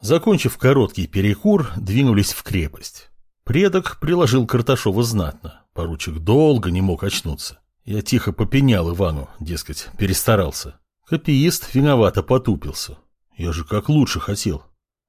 Закончив короткий перекур, двинулись в крепость. Предок приложил Карташова знатно. Поручик долго не мог очнуться. Я тихо попенял Ивану, дескать, перестарался. Копиист виновато потупился. Я же как лучше хотел.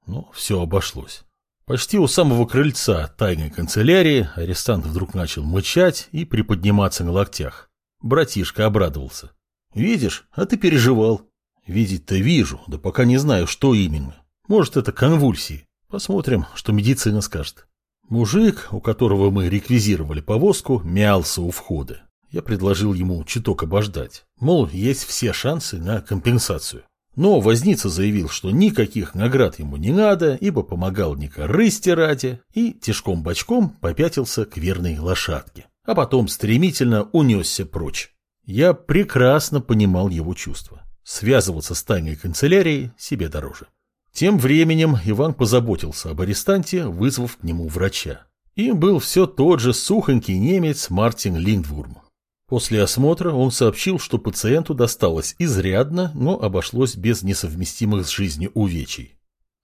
Но все обошлось. Почти у самого крыльца тайной канцелярии арестант вдруг начал мычать и приподниматься на локтях. Братишка обрадовался. «Видишь, а ты переживал». «Видеть-то вижу, да пока не знаю, что именно. Может, это конвульсии. Посмотрим, что медицина скажет». Мужик, у которого мы реквизировали повозку, мялся у входа. Я предложил ему чуток обождать. Мол, есть все шансы на компенсацию. Но Возница заявил, что никаких наград ему не надо, ибо помогал не корысти ради, и тяжком-бочком попятился к верной лошадке. А потом стремительно унесся прочь. Я прекрасно понимал его чувства. Связываться с тайной канцелярией себе дороже. Тем временем Иван позаботился об арестанте, вызвав к нему врача. Им был все тот же сухонький немец Мартин Линдвурм. После осмотра он сообщил, что пациенту досталось изрядно, но обошлось без несовместимых с жизнью увечий.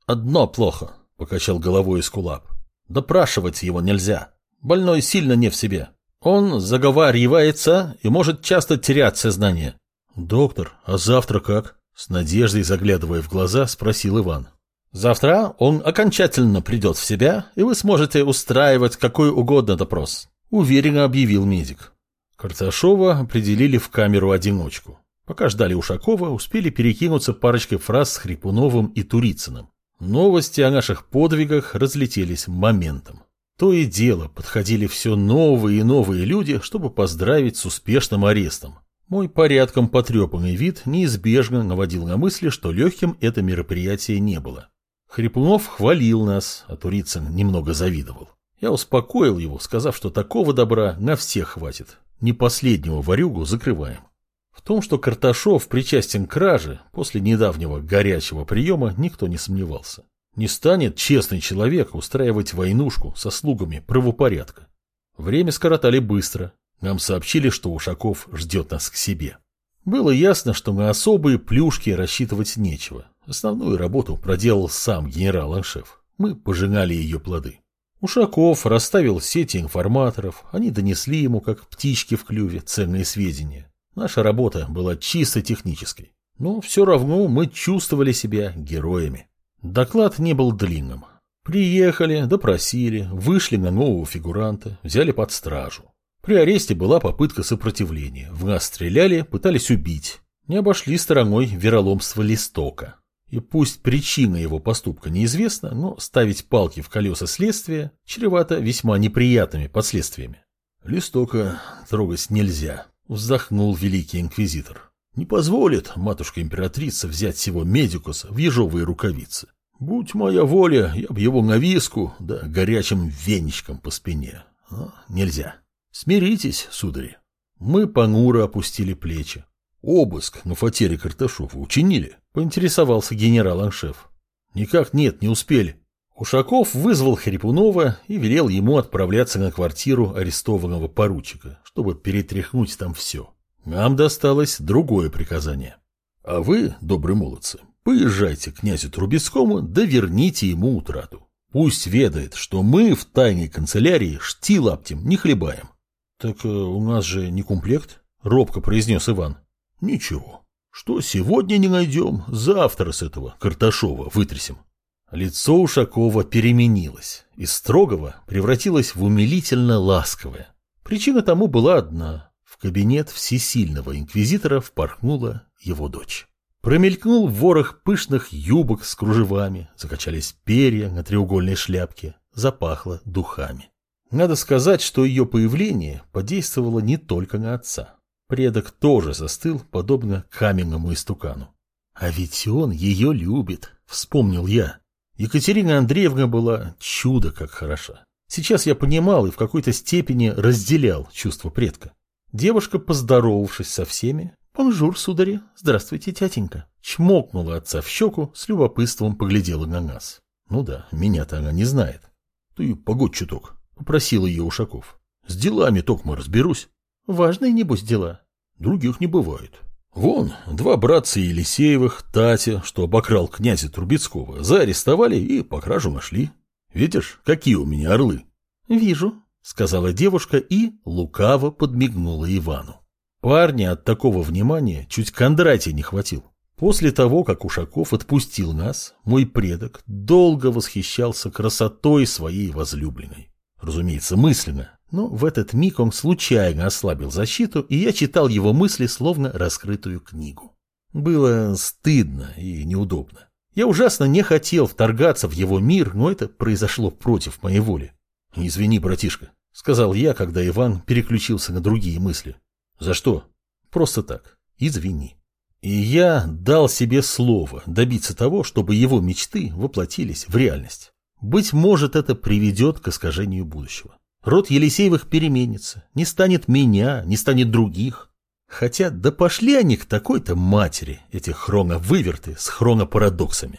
«Одно плохо», — покачал головой Эскулап. «Допрашивать его нельзя. Больной сильно не в себе. Он заговаривается и может часто терять сознание». «Доктор, а завтра как?» С надеждой заглядывая в глаза, спросил Иван. «Завтра он окончательно придет в себя, и вы сможете устраивать какой угодно допрос», — уверенно объявил медик. Карташова определили в камеру-одиночку. Пока ждали Ушакова, успели перекинуться парочкой фраз с Хрипуновым и Турицыным. Новости о наших подвигах разлетелись моментом. То и дело подходили все новые и новые люди, чтобы поздравить с успешным арестом. Мой порядком потрепанный вид неизбежно наводил на мысли, что легким это мероприятие не было. Хрипунов хвалил нас, а Турицын немного завидовал. Я успокоил его, сказав, что такого добра на всех хватит. Не последнего варюгу закрываем. В том, что Карташов причастен к краже, после недавнего горячего приема никто не сомневался. Не станет честный человек устраивать войнушку со слугами правопорядка. Время скоротали быстро. Нам сообщили, что Ушаков ждет нас к себе. Было ясно, что на особые плюшки рассчитывать нечего. Основную работу проделал сам генерал-аншеф. Мы пожинали ее плоды. Ушаков расставил сети информаторов, они донесли ему, как птички в клюве, ценные сведения. Наша работа была чисто технической, но все равно мы чувствовали себя героями. Доклад не был длинным. Приехали, допросили, вышли на нового фигуранта, взяли под стражу. При аресте была попытка сопротивления. В нас стреляли, пытались убить. Не обошли стороной вероломство Листока. И пусть причина его поступка неизвестна, но ставить палки в колеса следствия чревато весьма неприятными последствиями. Листока трогать нельзя, вздохнул великий инквизитор. Не позволит матушка-императрица взять всего медикуса в ежовые рукавицы. Будь моя воля, я б его на виску, да горячим веничком по спине. Но нельзя. Смиритесь, судари. Мы понуро опустили плечи. Обыск на фатере Карташова учинили? Поинтересовался генерал-аншеф. Никак нет, не успели. Ушаков вызвал Хрипунова и велел ему отправляться на квартиру арестованного поручика, чтобы перетряхнуть там все. Нам досталось другое приказание. А вы, добрые молодцы, поезжайте к князю Трубецкому, да верните ему утрату. Пусть ведает, что мы в тайной канцелярии шти лаптем не хлебаем. — Так э, у нас же не комплект, — робко произнес Иван. — Ничего, что сегодня не найдем, завтра с этого Карташова вытрясем. Лицо Ушакова переменилось, из строгого превратилось в умилительно ласковое. Причина тому была одна. В кабинет всесильного инквизитора впорхнула его дочь. Промелькнул ворох пышных юбок с кружевами, закачались перья на треугольной шляпке, запахло духами. Надо сказать, что ее появление подействовало не только на отца. Предок тоже застыл, подобно каменному истукану. А ведь он ее любит, вспомнил я. Екатерина Андреевна была чудо как хороша. Сейчас я понимал и в какой-то степени разделял чувство предка. Девушка, поздоровавшись со всеми, «Бонжур, судари, здравствуйте, тятенька», чмокнула отца в щеку, с любопытством поглядела на нас. Ну да, меня-то она не знает. «Ты погодь чуток», — попросил ее Ушаков. «С делами только мы разберусь». Важные, небось, дела. Других не бывает. Вон, два братца Елисеевых, Татя, что обокрал князя Трубецкого, заарестовали и покражу нашли. Видишь, какие у меня орлы? Вижу, сказала девушка и лукаво подмигнула Ивану. Парня от такого внимания чуть Кондратия не хватил. После того, как Ушаков отпустил нас, мой предок долго восхищался красотой своей возлюбленной. Разумеется, мысленно, но в этот миг он случайно ослабил защиту, и я читал его мысли, словно раскрытую книгу. Было стыдно и неудобно. Я ужасно не хотел вторгаться в его мир, но это произошло против моей воли. «Извини, братишка», — сказал я, когда Иван переключился на другие мысли. «За что?» «Просто так. Извини». И я дал себе слово добиться того, чтобы его мечты воплотились в реальность. Быть может, это приведет к искажению будущего. Род Елисеевых переменится, не станет меня, не станет других. Хотя да пошли они к такой-то матери, эти хроновыверты с хронопарадоксами.